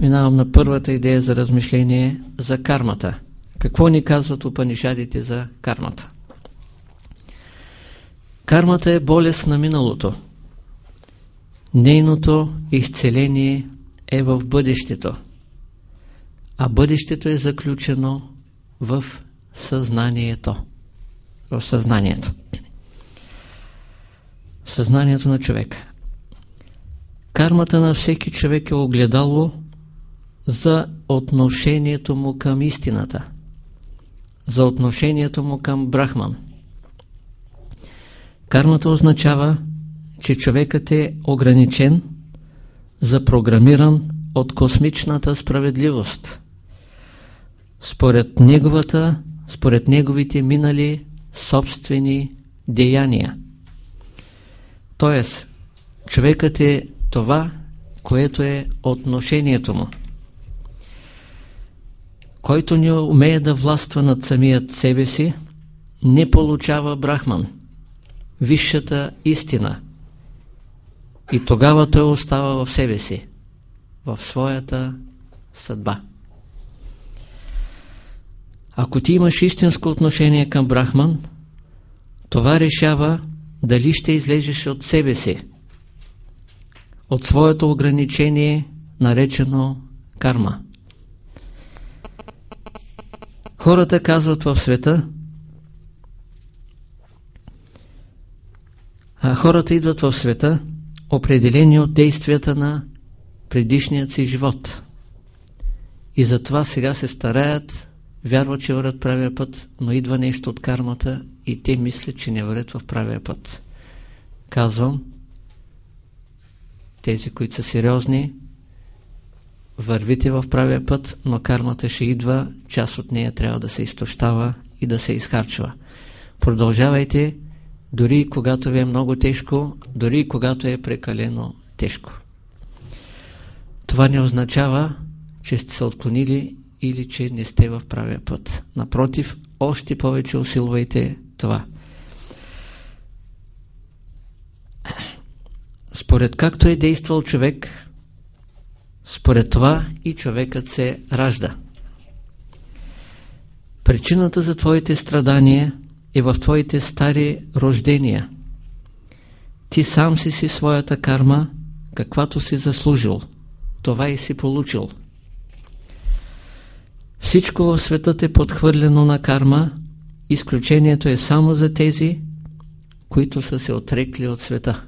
минавам на първата идея за размишление за кармата. Какво ни казват Упанишадите за кармата? Кармата е болест на миналото. Нейното изцеление е в бъдещето. А бъдещето е заключено в съзнанието. В съзнанието. Съзнанието на човека. Кармата на всеки човек е огледало за отношението му към истината, за отношението му към Брахман. Кармата означава, че човекът е ограничен, запрограмиран от космичната справедливост. Според неговата, според неговите минали собствени деяния. Тоест, човекът е това, което е отношението му. Който не умее да властва над самият себе си, не получава брахман, висшата истина. И тогава той остава в себе си, в своята съдба. Ако ти имаш истинско отношение към Брахман, това решава дали ще излезеш от себе си, от своето ограничение, наречено карма. Хората казват в света, а хората идват в света, определени от действията на предишният си живот. И затова сега се стараят, вярват, че върват правия път, но идва нещо от кармата и те мислят, че не върват в правия път. Казвам, тези, които са сериозни, вървите в правия път, но кармата ще идва, част от нея трябва да се изтощава и да се изхарчва. Продължавайте, дори когато ви е много тежко, дори когато е прекалено тежко. Това не означава, че сте се отклонили или че не сте в правия път. Напротив, още повече усилвайте това. Според както е действал човек, според това и човекът се ражда. Причината за твоите страдания е в твоите стари рождения. Ти сам си си своята карма, каквато си заслужил. Това и си получил. Всичко в светът е подхвърлено на карма, изключението е само за тези, които са се отрекли от света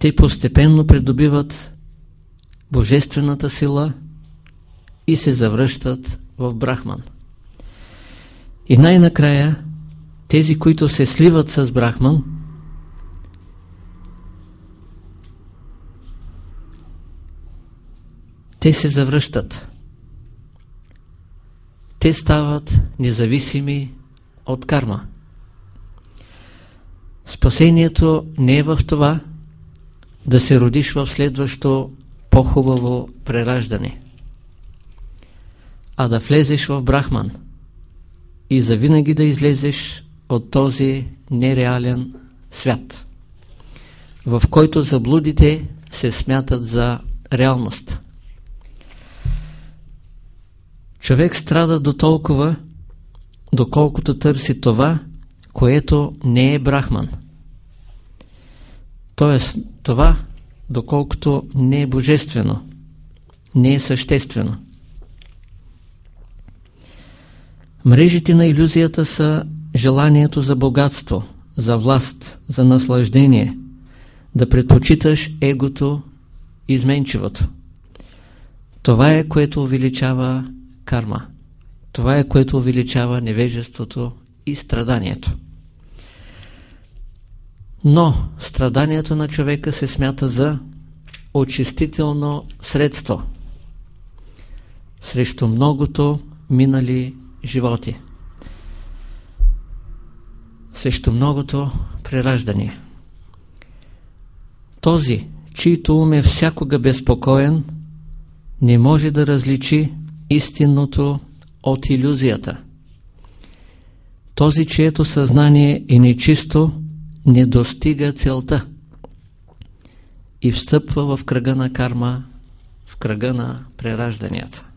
те постепенно придобиват божествената сила и се завръщат в Брахман. И най-накрая, тези, които се сливат с Брахман, те се завръщат. Те стават независими от карма. Спасението не е в това, да се родиш в следващо по-хубаво прераждане, а да влезеш в Брахман и завинаги да излезеш от този нереален свят, в който заблудите се смятат за реалност. Човек страда до толкова, доколкото търси това, което не е Брахман. Тоест, това, доколкото не е божествено, не е съществено. Мрежите на иллюзията са желанието за богатство, за власт, за наслаждение, да предпочиташ егото изменчивото. Това е, което увеличава карма. Това е, което увеличава невежеството и страданието. Но страданието на човека се смята за очистително средство срещу многото минали животи, срещу многото прераждане. Този, чийто ум е всякога безпокоен, не може да различи истинното от иллюзията. Този, чието съзнание е нечисто, не достига целта и встъпва в кръга на карма в кръга на преражданията.